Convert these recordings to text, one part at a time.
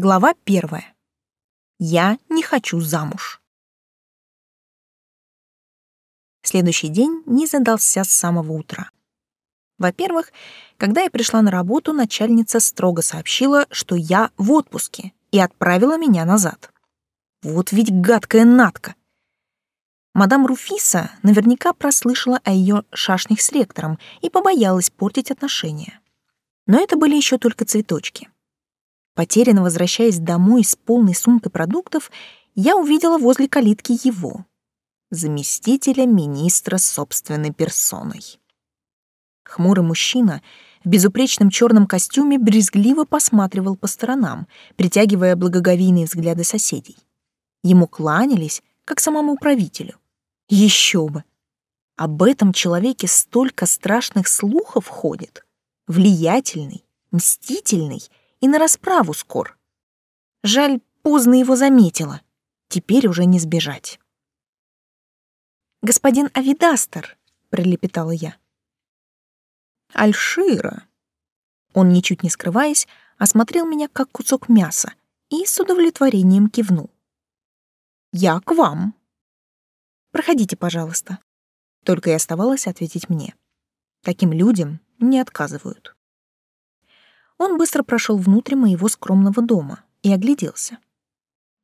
Глава первая. Я не хочу замуж. Следующий день не задался с самого утра. Во-первых, когда я пришла на работу, начальница строго сообщила, что я в отпуске, и отправила меня назад. Вот ведь гадкая натка. Мадам Руфиса наверняка прослышала о ее шашнях с ректором и побоялась портить отношения. Но это были еще только цветочки. Потерянно возвращаясь домой с полной сумкой продуктов, я увидела возле калитки его, заместителя министра собственной персоной. Хмурый мужчина в безупречном черном костюме брезгливо посматривал по сторонам, притягивая благоговейные взгляды соседей. Ему кланялись, как самому правителю. Еще бы! Об этом человеке столько страшных слухов ходит. Влиятельный, мстительный — и на расправу скор. Жаль, поздно его заметила. Теперь уже не сбежать. «Господин Авидастер», — пролепетала я. «Альшира». Он, ничуть не скрываясь, осмотрел меня как кусок мяса и с удовлетворением кивнул. «Я к вам». «Проходите, пожалуйста». Только и оставалось ответить мне. Таким людям не отказывают. Он быстро прошел внутрь моего скромного дома и огляделся.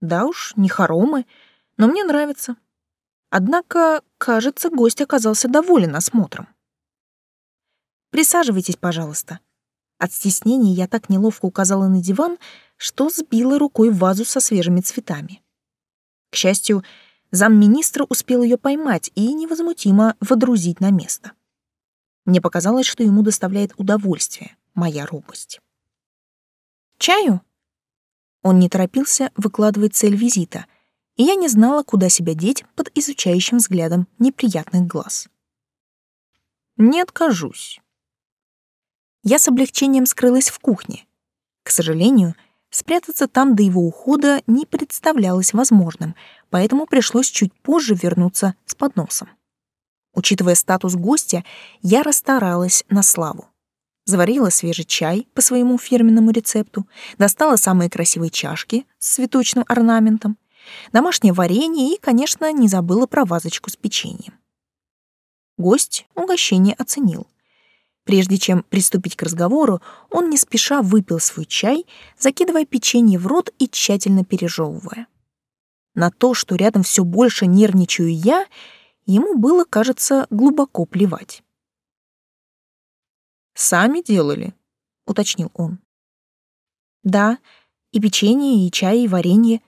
Да уж, не хоромы, но мне нравится. Однако, кажется, гость оказался доволен осмотром. «Присаживайтесь, пожалуйста». От стеснения я так неловко указала на диван, что сбила рукой вазу со свежими цветами. К счастью, замминистра успел ее поймать и невозмутимо водрузить на место. Мне показалось, что ему доставляет удовольствие моя робость. Чаю? Он не торопился выкладывать цель визита, и я не знала, куда себя деть под изучающим взглядом неприятных глаз. Не откажусь. Я с облегчением скрылась в кухне. К сожалению, спрятаться там до его ухода не представлялось возможным, поэтому пришлось чуть позже вернуться с подносом. Учитывая статус гостя, я расстаралась на славу заварила свежий чай по своему фирменному рецепту, достала самые красивые чашки с цветочным орнаментом, домашнее варенье и, конечно, не забыла про вазочку с печеньем. Гость угощение оценил. Прежде чем приступить к разговору, он не спеша выпил свой чай, закидывая печенье в рот и тщательно пережевывая. На то, что рядом все больше нервничаю я, ему было, кажется, глубоко плевать. Сами делали, уточнил он. Да, и печенье, и чай, и варенье,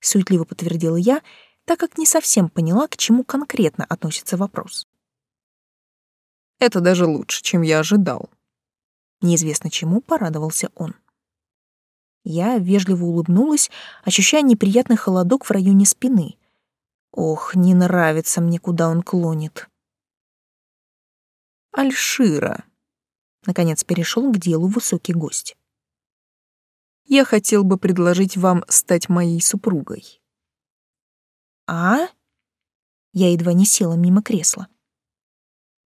суетливо подтвердила я, так как не совсем поняла, к чему конкретно относится вопрос. Это даже лучше, чем я ожидал. Неизвестно чему порадовался он. Я вежливо улыбнулась, ощущая неприятный холодок в районе спины. Ох, не нравится мне, куда он клонит. Альшира, Наконец перешел к делу высокий гость. «Я хотел бы предложить вам стать моей супругой». «А?» Я едва не села мимо кресла.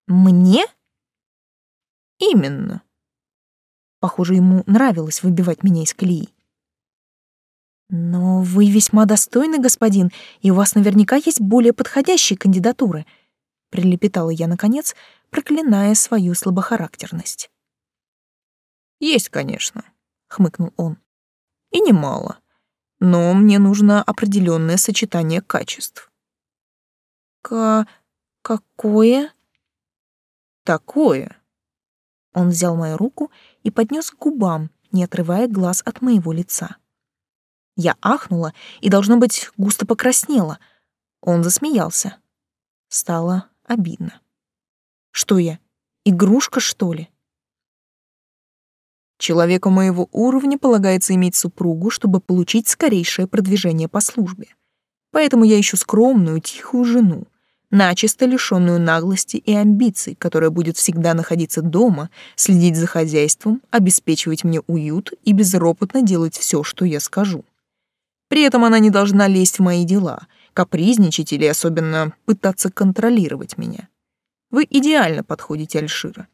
«Мне?» «Именно». Похоже, ему нравилось выбивать меня из колеи. «Но вы весьма достойны, господин, и у вас наверняка есть более подходящие кандидатуры», — прилепетала я, наконец, проклиная свою слабохарактерность. «Есть, конечно», — хмыкнул он. «И немало. Но мне нужно определенное сочетание качеств». «Ка... какое?» «Такое». Он взял мою руку и поднес к губам, не отрывая глаз от моего лица. Я ахнула и, должно быть, густо покраснела. Он засмеялся. Стало обидно. Что я, игрушка, что ли? Человеку моего уровня полагается иметь супругу, чтобы получить скорейшее продвижение по службе. Поэтому я ищу скромную, тихую жену, начисто лишенную наглости и амбиций, которая будет всегда находиться дома, следить за хозяйством, обеспечивать мне уют и безропотно делать все, что я скажу. При этом она не должна лезть в мои дела, капризничать или особенно пытаться контролировать меня. Вы идеально подходите, Альшира.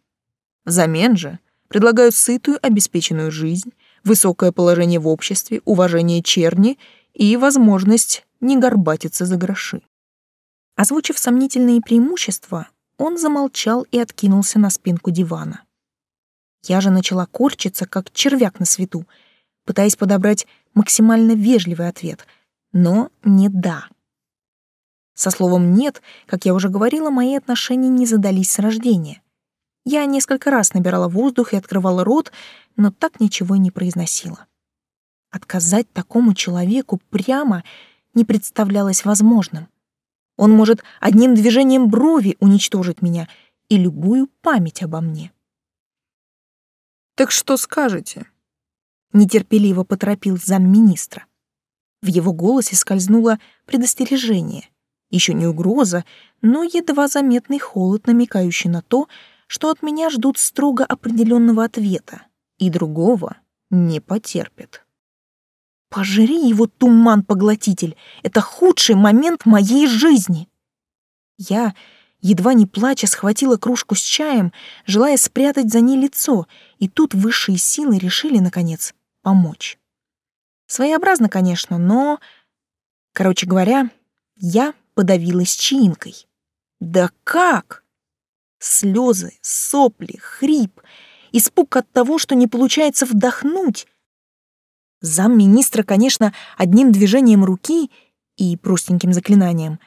Взамен же предлагаю сытую, обеспеченную жизнь, высокое положение в обществе, уважение черни и возможность не горбатиться за гроши. Озвучив сомнительные преимущества, он замолчал и откинулся на спинку дивана. Я же начала корчиться, как червяк на свету, пытаясь подобрать максимально вежливый ответ, но не «да». Со словом «нет», как я уже говорила, мои отношения не задались с рождения. Я несколько раз набирала воздух и открывала рот, но так ничего и не произносила. Отказать такому человеку прямо не представлялось возможным. Он может одним движением брови уничтожить меня и любую память обо мне. «Так что скажете?» — нетерпеливо поторопил замминистра. В его голосе скользнуло предостережение. Еще не угроза, но едва заметный холод, намекающий на то, что от меня ждут строго определенного ответа, и другого не потерпят. Пожри его, туман-поглотитель! Это худший момент моей жизни! Я, едва не плача, схватила кружку с чаем, желая спрятать за ней лицо, и тут высшие силы решили, наконец, помочь. Своеобразно, конечно, но... Короче говоря, я подавилась чаинкой. Да как? Слезы, сопли, хрип, испуг от того, что не получается вдохнуть, Замминистра, конечно, одним движением руки и простеньким заклинанием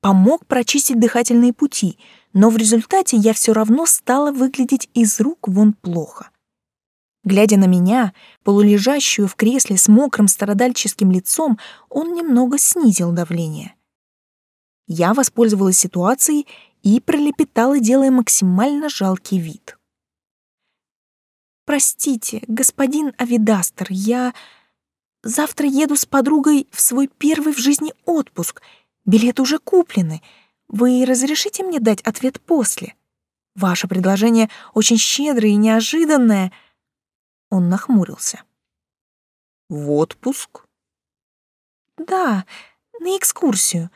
помог прочистить дыхательные пути, но в результате я все равно стала выглядеть из рук вон плохо. Глядя на меня, полулежащую в кресле с мокрым стародальческим лицом, он немного снизил давление. Я воспользовалась ситуацией и пролепетала, делая максимально жалкий вид. «Простите, господин Авидастер, я...» Завтра еду с подругой в свой первый в жизни отпуск. Билеты уже куплены. Вы разрешите мне дать ответ после? Ваше предложение очень щедрое и неожиданное. Он нахмурился. В отпуск? Да, на экскурсию.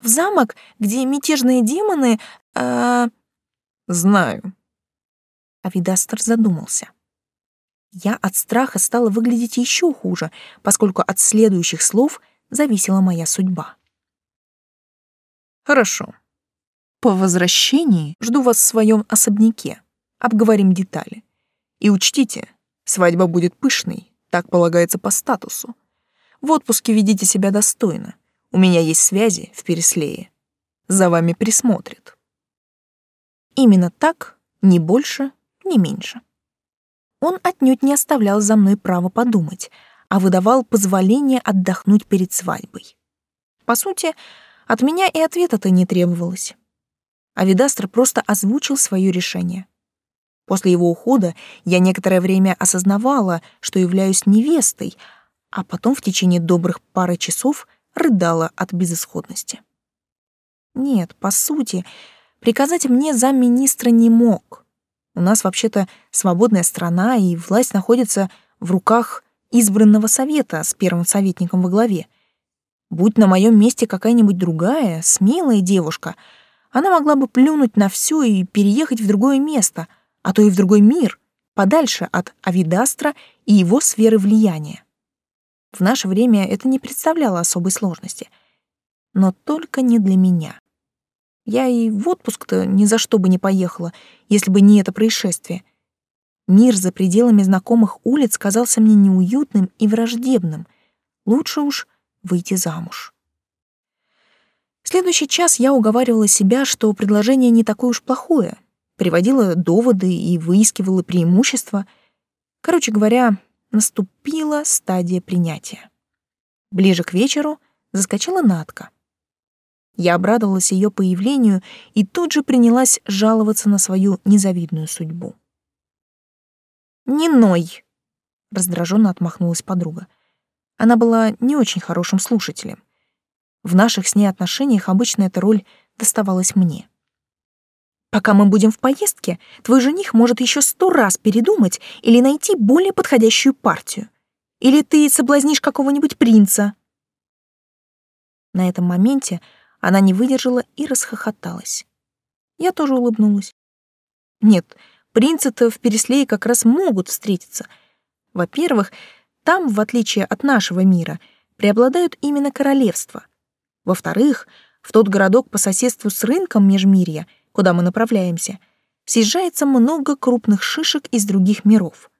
В замок, где мятежные демоны... Э... Знаю. Авидастер задумался. Я от страха стала выглядеть еще хуже, поскольку от следующих слов зависела моя судьба. Хорошо. По возвращении жду вас в своем особняке. Обговорим детали. И учтите, свадьба будет пышной, так полагается по статусу. В отпуске ведите себя достойно. У меня есть связи в Переслее. За вами присмотрят. Именно так, ни больше, ни меньше. Он отнюдь не оставлял за мной право подумать, а выдавал позволение отдохнуть перед свадьбой. По сути, от меня и ответа-то не требовалось. Авидастр просто озвучил свое решение. После его ухода я некоторое время осознавала, что являюсь невестой, а потом в течение добрых пары часов рыдала от безысходности. Нет, по сути, приказать мне замминистра не мог. У нас вообще-то свободная страна, и власть находится в руках избранного совета с первым советником во главе. Будь на моем месте какая-нибудь другая, смелая девушка, она могла бы плюнуть на все и переехать в другое место, а то и в другой мир, подальше от Авидастра и его сферы влияния. В наше время это не представляло особой сложности. Но только не для меня. Я и в отпуск-то ни за что бы не поехала, если бы не это происшествие. Мир за пределами знакомых улиц казался мне неуютным и враждебным. Лучше уж выйти замуж. Следующий час я уговаривала себя, что предложение не такое уж плохое, приводила доводы и выискивала преимущества. Короче говоря, наступила стадия принятия. Ближе к вечеру заскочила Натка — я обрадовалась ее появлению и тут же принялась жаловаться на свою незавидную судьбу. «Не ной!» — раздраженно отмахнулась подруга. Она была не очень хорошим слушателем. В наших с ней отношениях обычно эта роль доставалась мне. Пока мы будем в поездке, твой жених может еще сто раз передумать или найти более подходящую партию. Или ты соблазнишь какого-нибудь принца. На этом моменте она не выдержала и расхохоталась. Я тоже улыбнулась. Нет, принцы-то в Переслее как раз могут встретиться. Во-первых, Там, в отличие от нашего мира, преобладают именно королевства. Во-вторых, в тот городок по соседству с рынком Межмирья, куда мы направляемся, съезжается много крупных шишек из других миров.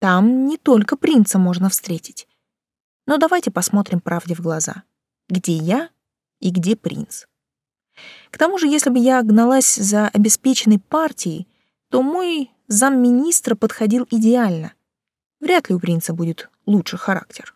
Там не только принца можно встретить. Но давайте посмотрим правде в глаза. Где я и где принц? К тому же, если бы я гналась за обеспеченной партией, то мой замминистра подходил идеально. Вряд ли у принца будет лучший характер.